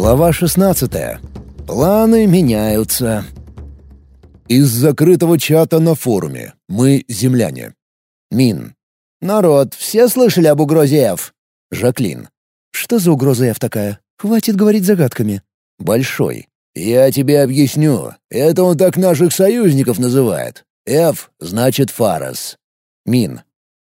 Глава 16. Планы меняются. Из закрытого чата на форуме. Мы земляне. Мин. «Народ, все слышали об угрозе F?» Жаклин. «Что за угроза F такая? Хватит говорить загадками». Большой. «Я тебе объясню. Это он так наших союзников называет. F значит Фарас». Мин.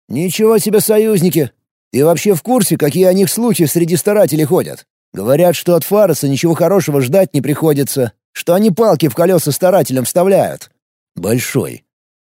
«Ничего себе союзники! Ты вообще в курсе, какие о них слухи среди старателей ходят? Говорят, что от Фараса ничего хорошего ждать не приходится, что они палки в колеса старателям вставляют». Большой.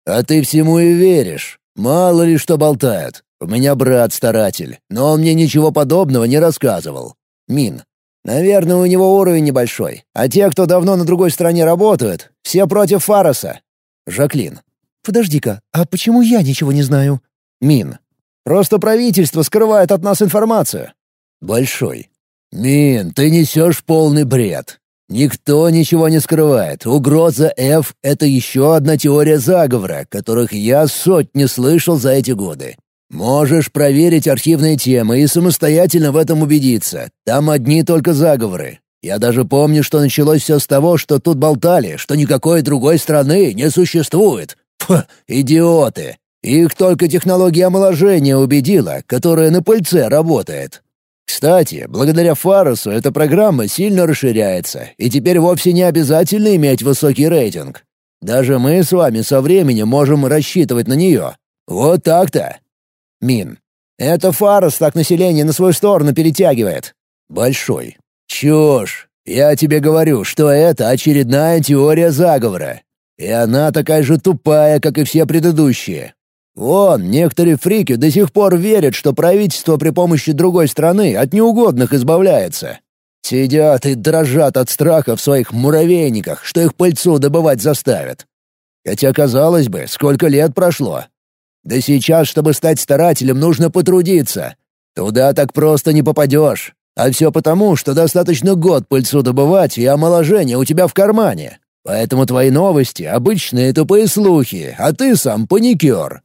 «А ты всему и веришь. Мало ли что болтает. У меня брат старатель, но он мне ничего подобного не рассказывал. Мин. Наверное, у него уровень небольшой, а те, кто давно на другой стороне работают, все против Фараса. Жаклин. «Подожди-ка, а почему я ничего не знаю?» Мин. «Просто правительство скрывает от нас информацию». Большой. «Мин, ты несешь полный бред. Никто ничего не скрывает. Угроза F — это еще одна теория заговора, которых я сотни слышал за эти годы. Можешь проверить архивные темы и самостоятельно в этом убедиться. Там одни только заговоры. Я даже помню, что началось все с того, что тут болтали, что никакой другой страны не существует. Фу, идиоты! Их только технология омоложения убедила, которая на пыльце работает. Кстати, благодаря Фарусу эта программа сильно расширяется, и теперь вовсе не обязательно иметь высокий рейтинг. Даже мы с вами со временем можем рассчитывать на нее. Вот так-то. Мин. Это Фарус так население на свою сторону перетягивает. Большой. Чушь. Я тебе говорю, что это очередная теория заговора. И она такая же тупая, как и все предыдущие. Вон, некоторые фрики до сих пор верят, что правительство при помощи другой страны от неугодных избавляется. Сидят и дрожат от страха в своих муравейниках, что их пыльцу добывать заставят. Хотя, казалось бы, сколько лет прошло. Да сейчас, чтобы стать старателем, нужно потрудиться. Туда так просто не попадешь. А все потому, что достаточно год пыльцу добывать, и омоложение у тебя в кармане. Поэтому твои новости — обычные тупые слухи, а ты сам паникер.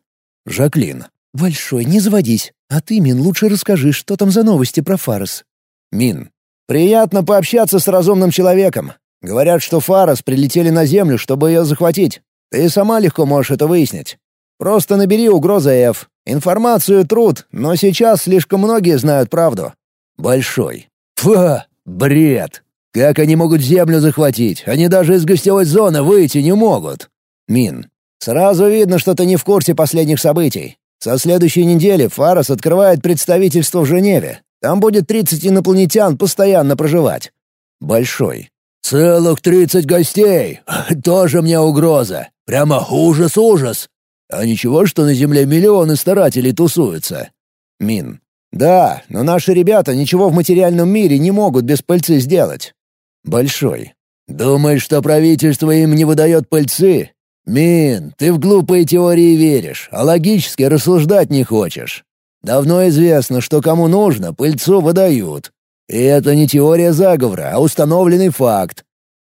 Жаклин. «Большой, не заводись. А ты, Мин, лучше расскажи, что там за новости про Фарос». Мин. «Приятно пообщаться с разумным человеком. Говорят, что Фарос прилетели на Землю, чтобы ее захватить. Ты сама легко можешь это выяснить. Просто набери угроза F. Информацию труд, но сейчас слишком многие знают правду». Большой. «Фу, бред! Как они могут Землю захватить? Они даже из гостевой зоны выйти не могут». Мин. Сразу видно, что ты не в курсе последних событий. Со следующей недели Фарос открывает представительство в Женеве. Там будет 30 инопланетян постоянно проживать. Большой. Целых 30 гостей. Тоже мне угроза. Прямо ужас-ужас. А ничего, что на Земле миллионы старателей тусуются. Мин. Да, но наши ребята ничего в материальном мире не могут без пыльцы сделать. Большой. Думаешь, что правительство им не выдает пыльцы? «Мин, ты в глупые теории веришь, а логически рассуждать не хочешь. Давно известно, что кому нужно, пыльцу выдают. И это не теория заговора, а установленный факт.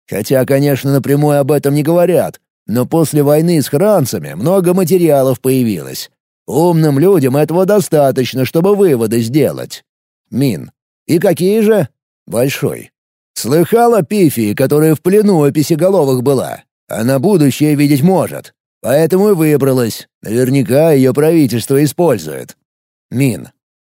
Хотя, конечно, напрямую об этом не говорят, но после войны с хранцами много материалов появилось. Умным людям этого достаточно, чтобы выводы сделать. Мин. И какие же? Большой. Слыхала Пифии, которая в плену у писеголовых была? Она будущее видеть может. Поэтому и выбралась. Наверняка ее правительство использует. Мин.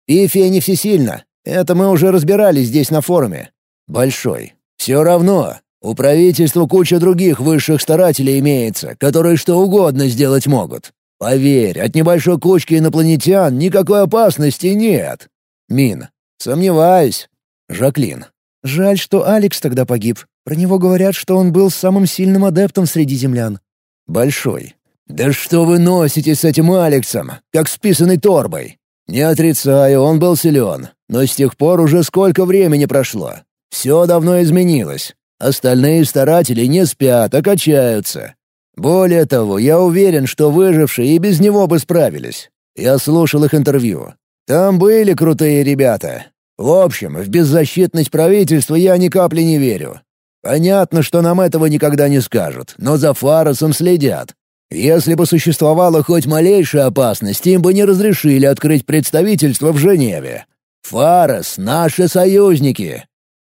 Пифия не всесильна. Это мы уже разбирались здесь на форуме. Большой. Все равно. У правительства куча других высших старателей имеется, которые что угодно сделать могут. Поверь, от небольшой кучки инопланетян никакой опасности нет. Мин. Сомневаюсь. Жаклин. Жаль, что Алекс тогда погиб. Про него говорят, что он был самым сильным адептом среди землян. Большой. «Да что вы носите с этим Алексом, как с писаной торбой? Не отрицаю, он был силен, но с тех пор уже сколько времени прошло. Все давно изменилось. Остальные старатели не спят, а качаются. Более того, я уверен, что выжившие и без него бы справились. Я слушал их интервью. Там были крутые ребята. В общем, в беззащитность правительства я ни капли не верю. Понятно, что нам этого никогда не скажут, но за Фаросом следят. Если бы существовала хоть малейшая опасность, им бы не разрешили открыть представительство в Женеве. Фарос — наши союзники.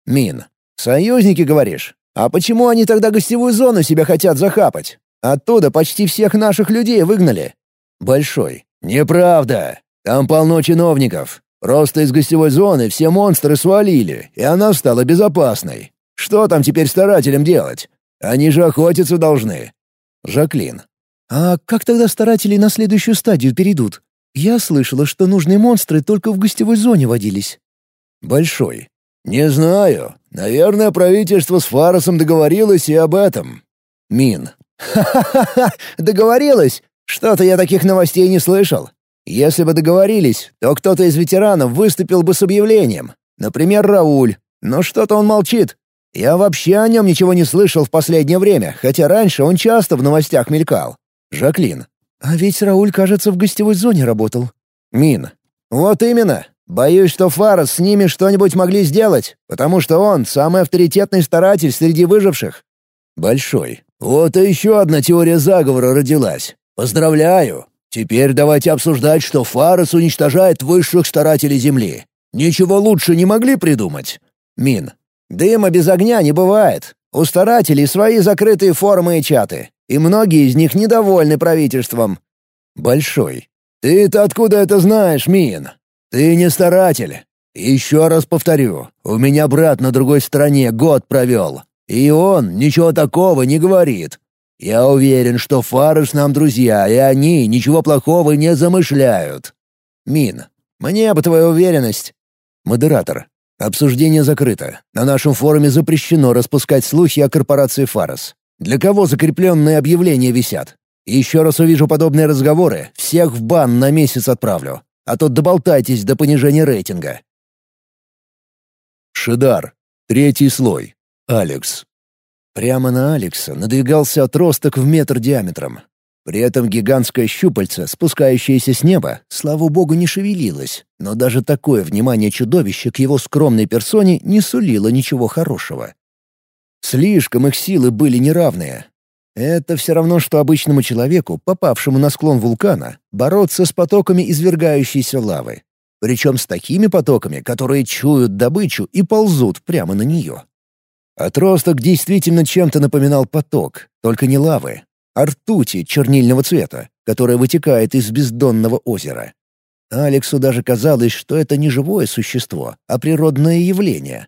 Мин. «Союзники, говоришь? А почему они тогда гостевую зону себе хотят захапать? Оттуда почти всех наших людей выгнали». «Большой». «Неправда. Там полно чиновников. Просто из гостевой зоны все монстры свалили, и она стала безопасной. Что там теперь старателям делать? Они же охотиться должны». Жаклин. «А как тогда старатели на следующую стадию перейдут? Я слышала, что нужные монстры только в гостевой зоне водились». Большой. «Не знаю. Наверное, правительство с Фаросом договорилось и об этом». Мин. «Ха-ха-ха! Договорилось? Что-то я таких новостей не слышал. Если бы договорились, то кто-то из ветеранов выступил бы с объявлением. Например, Рауль. Но что-то он молчит. Я вообще о нем ничего не слышал в последнее время, хотя раньше он часто в новостях мелькал. Жаклин. А ведь Рауль, кажется, в гостевой зоне работал. Мин. Вот именно. Боюсь, что Фарас с ними что-нибудь могли сделать, потому что он самый авторитетный старатель среди выживших. Большой. Вот и еще одна теория заговора родилась. Поздравляю. Теперь давайте обсуждать, что Фарас уничтожает высших старателей Земли. Ничего лучше не могли придумать? Мин. Дыма без огня не бывает. У старателей свои закрытые форумы и чаты, и многие из них недовольны правительством. Большой. Ты-то откуда это знаешь, Мин? Ты не старатель. Еще раз повторю, у меня брат на другой стороне год провел, и он ничего такого не говорит. Я уверен, что Фарыш нам друзья, и они ничего плохого не замышляют. Мин, мне бы твоя уверенность. Модератор. Обсуждение закрыто. На нашем форуме запрещено распускать слухи о корпорации Фарос. Для кого закрепленные объявления висят? Еще раз увижу подобные разговоры, всех в бан на месяц отправлю. А то доболтайтесь до понижения рейтинга. Шидар. Третий слой. Алекс. Прямо на Алекса надвигался отросток в метр диаметром. При этом гигантское щупальце, спускающееся с неба, слава богу, не шевелилось, но даже такое внимание чудовища к его скромной персоне не сулило ничего хорошего. Слишком их силы были неравные. Это все равно, что обычному человеку, попавшему на склон вулкана, бороться с потоками извергающейся лавы. Причем с такими потоками, которые чуют добычу и ползут прямо на нее. Отросток действительно чем-то напоминал поток, только не лавы, а ртути чернильного цвета, которая вытекает из бездонного озера. Алексу даже казалось, что это не живое существо, а природное явление.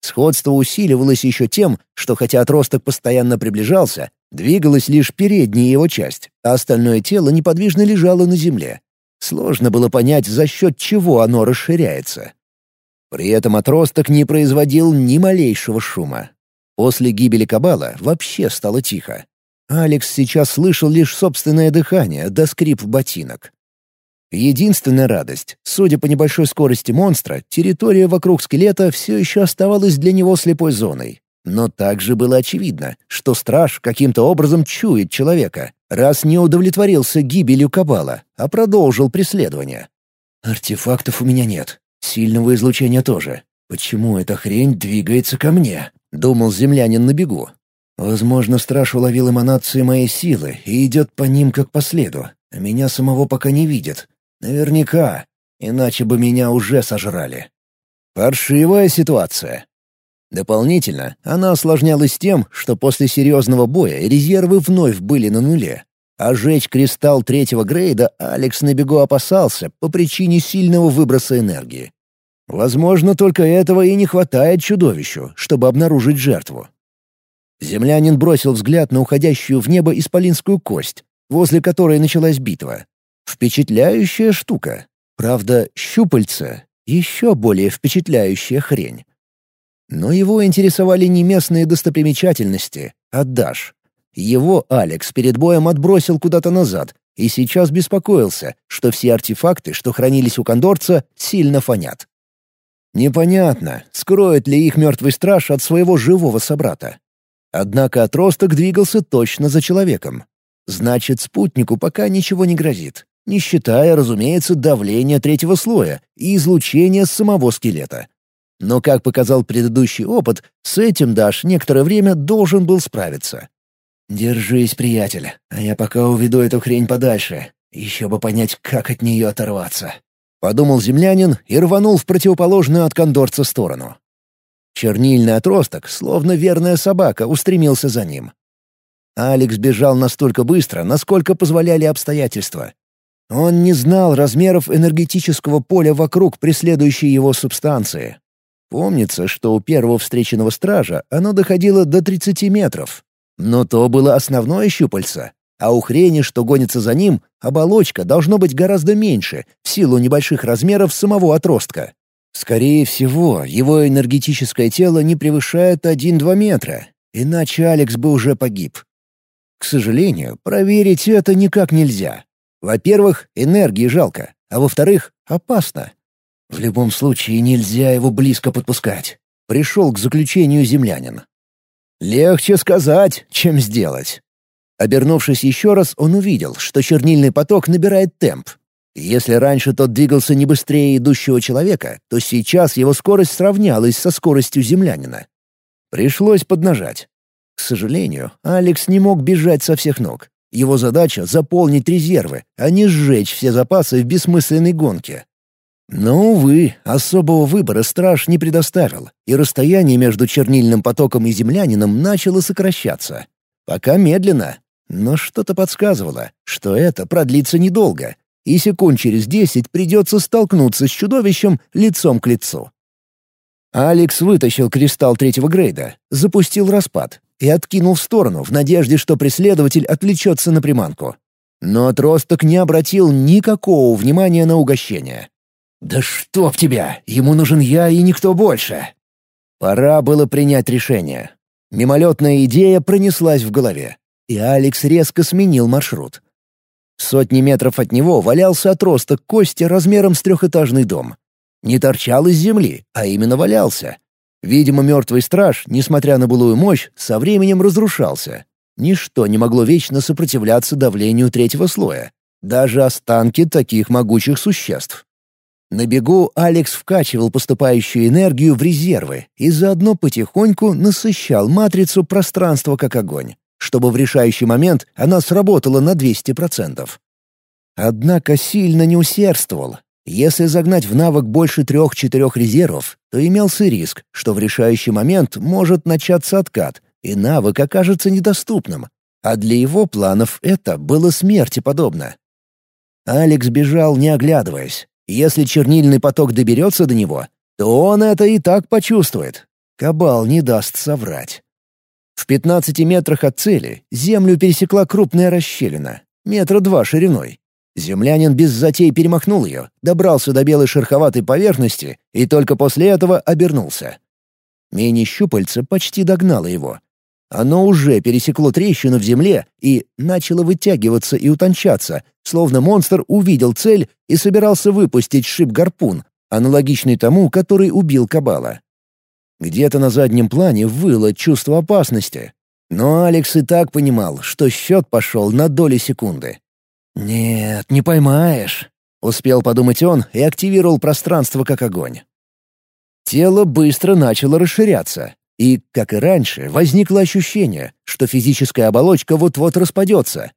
Сходство усиливалось еще тем, что хотя отросток постоянно приближался, двигалась лишь передняя его часть, а остальное тело неподвижно лежало на земле. Сложно было понять, за счет чего оно расширяется. При этом отросток не производил ни малейшего шума. После гибели Кабала вообще стало тихо. Алекс сейчас слышал лишь собственное дыхание да скрип ботинок. Единственная радость, судя по небольшой скорости монстра, территория вокруг скелета все еще оставалась для него слепой зоной. Но также было очевидно, что страж каким-то образом чует человека, раз не удовлетворился гибелью Кабала, а продолжил преследование. «Артефактов у меня нет. Сильного излучения тоже. Почему эта хрень двигается ко мне?» — думал землянин на бегу. «Возможно, страж уловил эманации моей силы и идет по ним как по следу, а меня самого пока не видит. Наверняка, иначе бы меня уже сожрали». Паршивая ситуация. Дополнительно, она осложнялась тем, что после серьезного боя резервы вновь были на нуле. А жечь кристалл третьего грейда Алекс на бегу опасался по причине сильного выброса энергии. Возможно, только этого и не хватает чудовищу, чтобы обнаружить жертву. Землянин бросил взгляд на уходящую в небо исполинскую кость, возле которой началась битва. Впечатляющая штука. Правда, щупальца — еще более впечатляющая хрень. Но его интересовали не местные достопримечательности, а Даш. Его Алекс перед боем отбросил куда-то назад и сейчас беспокоился, что все артефакты, что хранились у кондорца, сильно фонят. Непонятно, скроет ли их мертвый страж от своего живого собрата. Однако отросток двигался точно за человеком. Значит, спутнику пока ничего не грозит, не считая, разумеется, давления третьего слоя и излучения самого скелета. Но, как показал предыдущий опыт, с этим Даш некоторое время должен был справиться. «Держись, приятель, а я пока уведу эту хрень подальше. Еще бы понять, как от нее оторваться». — подумал землянин и рванул в противоположную от кондорца сторону. Чернильный отросток, словно верная собака, устремился за ним. Алекс бежал настолько быстро, насколько позволяли обстоятельства. Он не знал размеров энергетического поля вокруг преследующей его субстанции. Помнится, что у первого встреченного стража оно доходило до 30 метров. Но то было основное щупальце, а у хрени, что гонится за ним, оболочка должно быть гораздо меньше, в силу небольших размеров самого отростка. Скорее всего, его энергетическое тело не превышает 1-2 метра, иначе Алекс бы уже погиб. К сожалению, проверить это никак нельзя. Во-первых, энергии жалко, а во-вторых, опасно. В любом случае нельзя его близко подпускать. Пришел к заключению землянин. Легче сказать, чем сделать. Обернувшись еще раз, он увидел, что чернильный поток набирает темп. Если раньше тот двигался не быстрее идущего человека, то сейчас его скорость сравнялась со скоростью землянина. Пришлось поднажать. К сожалению, Алекс не мог бежать со всех ног. Его задача — заполнить резервы, а не сжечь все запасы в бессмысленной гонке. Но, увы, особого выбора страж не предоставил, и расстояние между чернильным потоком и землянином начало сокращаться. Пока медленно, но что-то подсказывало, что это продлится недолго, и секунд через десять придется столкнуться с чудовищем лицом к лицу. Алекс вытащил кристалл третьего грейда, запустил распад и откинул в сторону в надежде, что преследователь отвлечется на приманку. Но отросток не обратил никакого внимания на угощение. «Да чтоб тебя! Ему нужен я и никто больше!» Пора было принять решение. Мимолетная идея пронеслась в голове и Алекс резко сменил маршрут. Сотни метров от него валялся отросток кости размером с трехэтажный дом. Не торчал из земли, а именно валялся. Видимо, мертвый страж, несмотря на былую мощь, со временем разрушался. Ничто не могло вечно сопротивляться давлению третьего слоя. Даже останки таких могучих существ. На бегу Алекс вкачивал поступающую энергию в резервы и заодно потихоньку насыщал матрицу пространства как огонь чтобы в решающий момент она сработала на 200%. Однако сильно не усердствовал. Если загнать в навык больше трех-четырех резервов, то имелся риск, что в решающий момент может начаться откат, и навык окажется недоступным. А для его планов это было смерти подобно. Алекс бежал, не оглядываясь. Если чернильный поток доберется до него, то он это и так почувствует. Кабал не даст соврать. В 15 метрах от цели землю пересекла крупная расщелина, метра два шириной. Землянин без затей перемахнул ее, добрался до белой шероховатой поверхности и только после этого обернулся. Мини-щупальце почти догнало его. Оно уже пересекло трещину в земле и начало вытягиваться и утончаться, словно монстр увидел цель и собирался выпустить шип-гарпун, аналогичный тому, который убил Кабала. Где-то на заднем плане выло чувство опасности. Но Алекс и так понимал, что счет пошел на доли секунды. «Нет, не поймаешь», — успел подумать он и активировал пространство как огонь. Тело быстро начало расширяться, и, как и раньше, возникло ощущение, что физическая оболочка вот-вот распадется.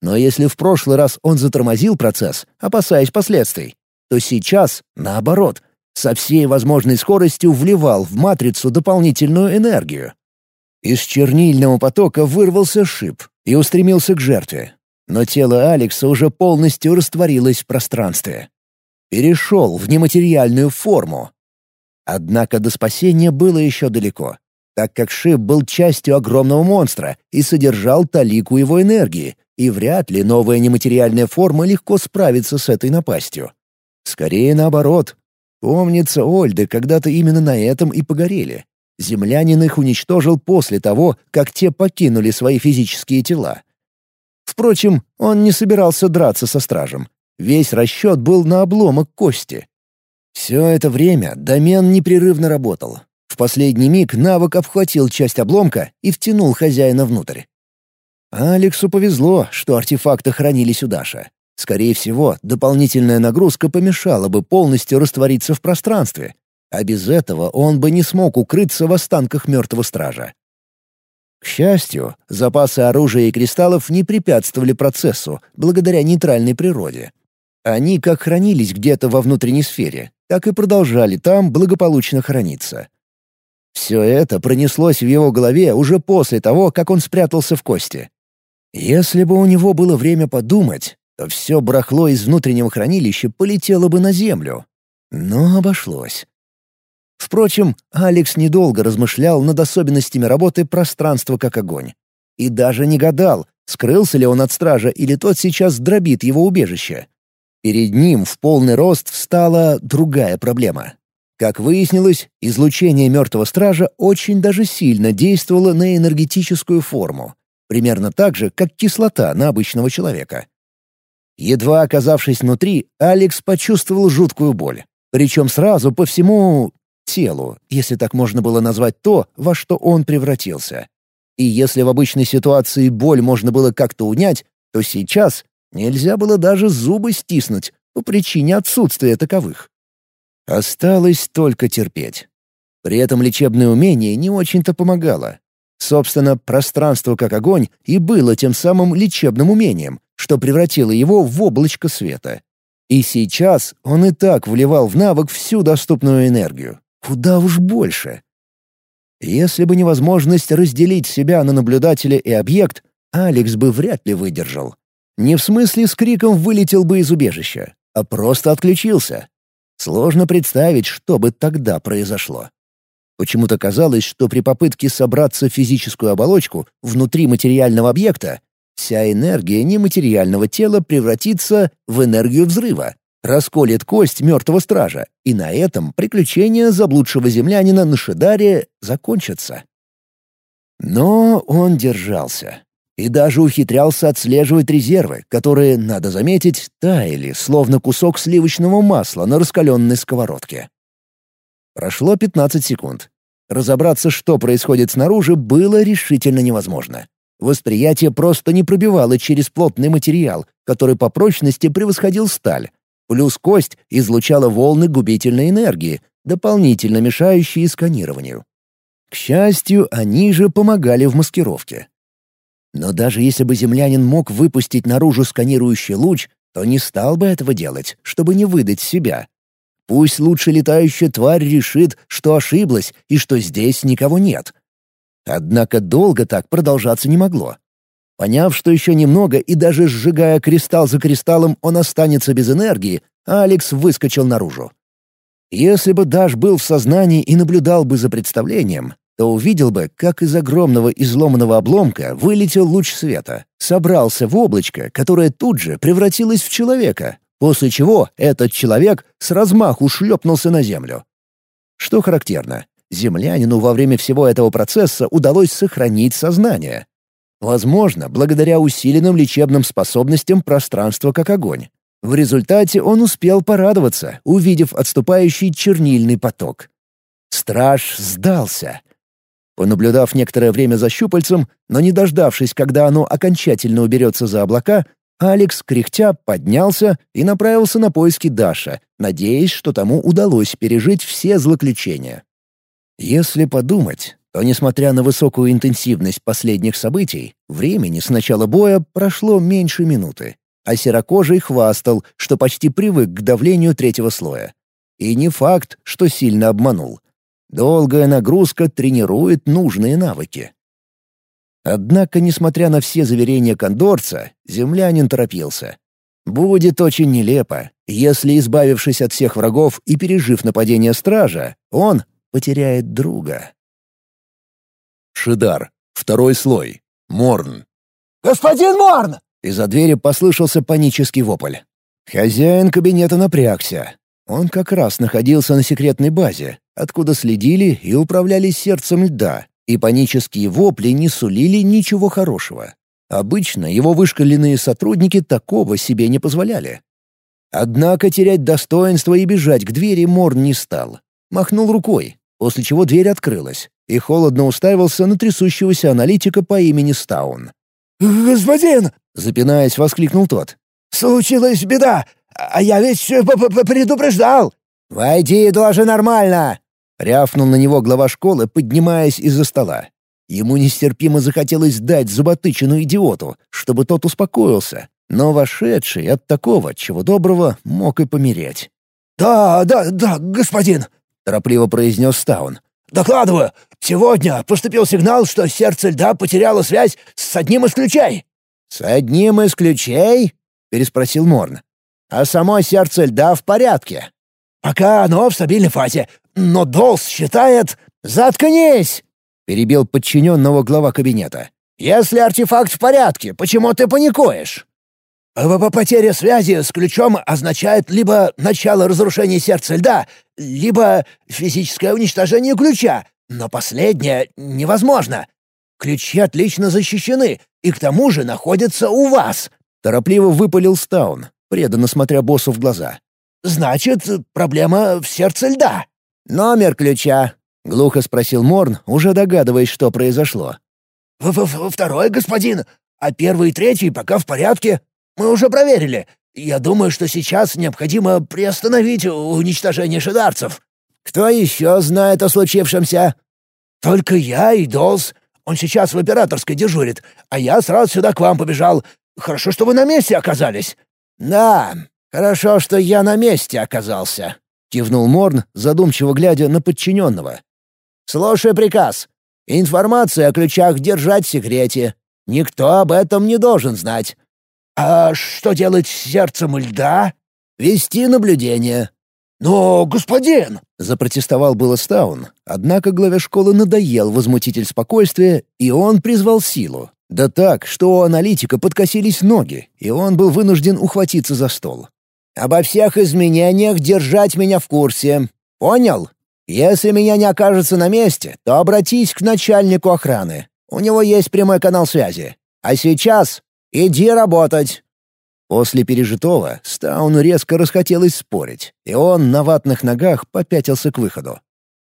Но если в прошлый раз он затормозил процесс, опасаясь последствий, то сейчас, наоборот, со всей возможной скоростью вливал в матрицу дополнительную энергию. Из чернильного потока вырвался шип и устремился к жертве. Но тело Алекса уже полностью растворилось в пространстве. Перешел в нематериальную форму. Однако до спасения было еще далеко, так как шип был частью огромного монстра и содержал талику его энергии, и вряд ли новая нематериальная форма легко справится с этой напастью. Скорее наоборот, Помнится, Ольды когда-то именно на этом и погорели. Землянин их уничтожил после того, как те покинули свои физические тела. Впрочем, он не собирался драться со стражем. Весь расчет был на обломок кости. Все это время домен непрерывно работал. В последний миг навык обхватил часть обломка и втянул хозяина внутрь. Алексу повезло, что артефакты хранились у Даша. Скорее всего, дополнительная нагрузка помешала бы полностью раствориться в пространстве, а без этого он бы не смог укрыться в останках мертвого стража. К счастью, запасы оружия и кристаллов не препятствовали процессу благодаря нейтральной природе. Они как хранились где-то во внутренней сфере, так и продолжали там благополучно храниться. Все это пронеслось в его голове уже после того, как он спрятался в кости. Если бы у него было время подумать, то все барахло из внутреннего хранилища полетело бы на землю. Но обошлось. Впрочем, Алекс недолго размышлял над особенностями работы пространства как огонь. И даже не гадал, скрылся ли он от стража или тот сейчас дробит его убежище. Перед ним в полный рост встала другая проблема. Как выяснилось, излучение мертвого стража очень даже сильно действовало на энергетическую форму, примерно так же, как кислота на обычного человека. Едва оказавшись внутри, Алекс почувствовал жуткую боль. Причем сразу по всему телу, если так можно было назвать то, во что он превратился. И если в обычной ситуации боль можно было как-то унять, то сейчас нельзя было даже зубы стиснуть по причине отсутствия таковых. Осталось только терпеть. При этом лечебное умение не очень-то помогало. Собственно, пространство как огонь и было тем самым лечебным умением, что превратило его в облачко света. И сейчас он и так вливал в навык всю доступную энергию. Куда уж больше. Если бы невозможность разделить себя на наблюдателя и объект, Алекс бы вряд ли выдержал. Не в смысле с криком вылетел бы из убежища, а просто отключился. Сложно представить, что бы тогда произошло. Почему-то казалось, что при попытке собраться в физическую оболочку внутри материального объекта вся энергия нематериального тела превратится в энергию взрыва, расколет кость мертвого стража, и на этом приключения заблудшего землянина на Шидаре закончатся. Но он держался. И даже ухитрялся отслеживать резервы, которые, надо заметить, таяли, словно кусок сливочного масла на раскаленной сковородке. Прошло 15 секунд. Разобраться, что происходит снаружи, было решительно невозможно. Восприятие просто не пробивало через плотный материал, который по прочности превосходил сталь. Плюс кость излучала волны губительной энергии, дополнительно мешающие сканированию. К счастью, они же помогали в маскировке. Но даже если бы землянин мог выпустить наружу сканирующий луч, то не стал бы этого делать, чтобы не выдать себя. Пусть лучше летающая тварь решит, что ошиблась и что здесь никого нет. Однако долго так продолжаться не могло. Поняв, что еще немного и даже сжигая кристалл за кристаллом он останется без энергии, Алекс выскочил наружу. Если бы Даш был в сознании и наблюдал бы за представлением, то увидел бы, как из огромного изломанного обломка вылетел луч света, собрался в облачко, которое тут же превратилось в человека, после чего этот человек с размаху шлепнулся на землю. Что характерно, землянину во время всего этого процесса удалось сохранить сознание. Возможно, благодаря усиленным лечебным способностям пространства как огонь. В результате он успел порадоваться, увидев отступающий чернильный поток. Страж сдался — Понаблюдав некоторое время за щупальцем, но не дождавшись, когда оно окончательно уберется за облака, Алекс, кряхтя, поднялся и направился на поиски Даша, надеясь, что тому удалось пережить все злоключения. Если подумать, то, несмотря на высокую интенсивность последних событий, времени с начала боя прошло меньше минуты, а серокожий хвастал, что почти привык к давлению третьего слоя. И не факт, что сильно обманул. Долгая нагрузка тренирует нужные навыки. Однако, несмотря на все заверения кондорца, землянин торопился. Будет очень нелепо, если, избавившись от всех врагов и пережив нападение стража, он потеряет друга. Шидар. Второй слой. Морн. «Господин Морн!» Из-за двери послышался панический вопль. Хозяин кабинета напрягся. Он как раз находился на секретной базе, откуда следили и управляли сердцем льда, и панические вопли не сулили ничего хорошего. Обычно его вышкаленные сотрудники такого себе не позволяли. Однако терять достоинство и бежать к двери Морн не стал. Махнул рукой, после чего дверь открылась, и холодно уставился на трясущегося аналитика по имени Стаун. «Господин!» — запинаясь, воскликнул тот. «Случилась беда! А я ведь предупреждал!» «Войди доложи нормально!» — рявкнул на него глава школы, поднимаясь из-за стола. Ему нестерпимо захотелось дать зуботычину идиоту, чтобы тот успокоился, но вошедший от такого, чего доброго, мог и помереть. «Да, да, да, господин!» — торопливо произнес Стаун. докладываю. Сегодня поступил сигнал, что сердце льда потеряло связь с одним из ключей». «С одним из ключей?» — переспросил Морн. «А само сердце льда в порядке?» «Пока оно в стабильной фазе, но Долс считает...» «Заткнись!» — перебил подчиненного глава кабинета. «Если артефакт в порядке, почему ты паникуешь?» «Потеря связи с ключом означает либо начало разрушения сердца льда, либо физическое уничтожение ключа, но последнее невозможно. Ключи отлично защищены и к тому же находятся у вас», — торопливо выпалил Стаун, преданно смотря боссу в глаза. «Значит, проблема в сердце льда». «Номер ключа», — глухо спросил Морн, уже догадываясь, что произошло. В -в «Второй, господин, а первый и третий пока в порядке», мы уже проверили. Я думаю, что сейчас необходимо приостановить уничтожение шидарцев». «Кто еще знает о случившемся?» «Только я и Долс. Он сейчас в операторской дежурит, а я сразу сюда к вам побежал. Хорошо, что вы на месте оказались». «Да, хорошо, что я на месте оказался», — кивнул Морн, задумчиво глядя на подчиненного. «Слушай приказ. Информацию о ключах держать в секрете. Никто об этом не должен знать. «А что делать с сердцем льда?» «Вести наблюдение». «Но, господин!» — запротестовал было Стаун, однако главе школы надоел возмутитель спокойствия, и он призвал силу. Да так, что у аналитика подкосились ноги, и он был вынужден ухватиться за стол. «Обо всех изменениях держать меня в курсе. Понял? Если меня не окажется на месте, то обратись к начальнику охраны. У него есть прямой канал связи. А сейчас Иди работать!» После пережитого Стауну резко расхотелось спорить, и он на ватных ногах попятился к выходу.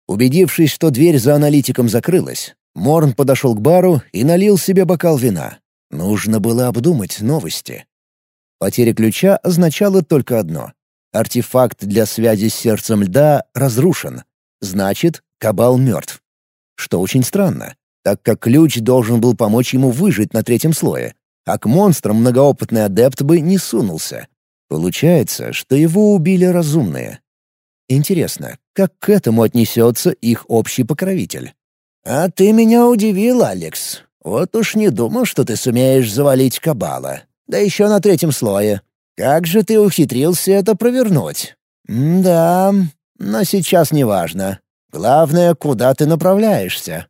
Убедившись, что дверь за аналитиком закрылась, Морн подошел к бару и налил себе бокал вина. Нужно было обдумать новости. Потеря ключа означала только одно. Артефакт для связи с сердцем льда разрушен. Значит, Кабал мертв. Что очень странно, так как ключ должен был помочь ему выжить на третьем слое, а к монстрам многоопытный адепт бы не сунулся. Получается, что его убили разумные. Интересно, как к этому отнесется их общий покровитель? «А ты меня удивил, Алекс. Вот уж не думал, что ты сумеешь завалить Кабала. Да еще на третьем слое. Как же ты ухитрился это провернуть?» «Да, но сейчас не важно. Главное, куда ты направляешься.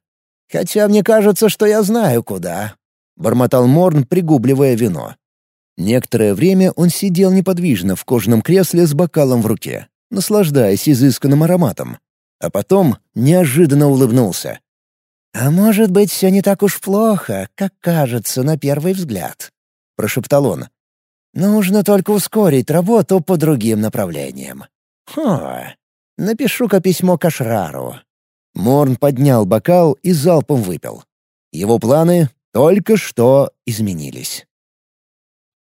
Хотя мне кажется, что я знаю, куда. — бормотал Морн, пригубливая вино. Некоторое время он сидел неподвижно в кожаном кресле с бокалом в руке, наслаждаясь изысканным ароматом. А потом неожиданно улыбнулся. «А может быть, все не так уж плохо, как кажется на первый взгляд», — прошептал он. «Нужно только ускорить работу по другим направлениям. Хо, напишу-ка письмо Кашрару». Морн поднял бокал и залпом выпил. Его планы только что изменились.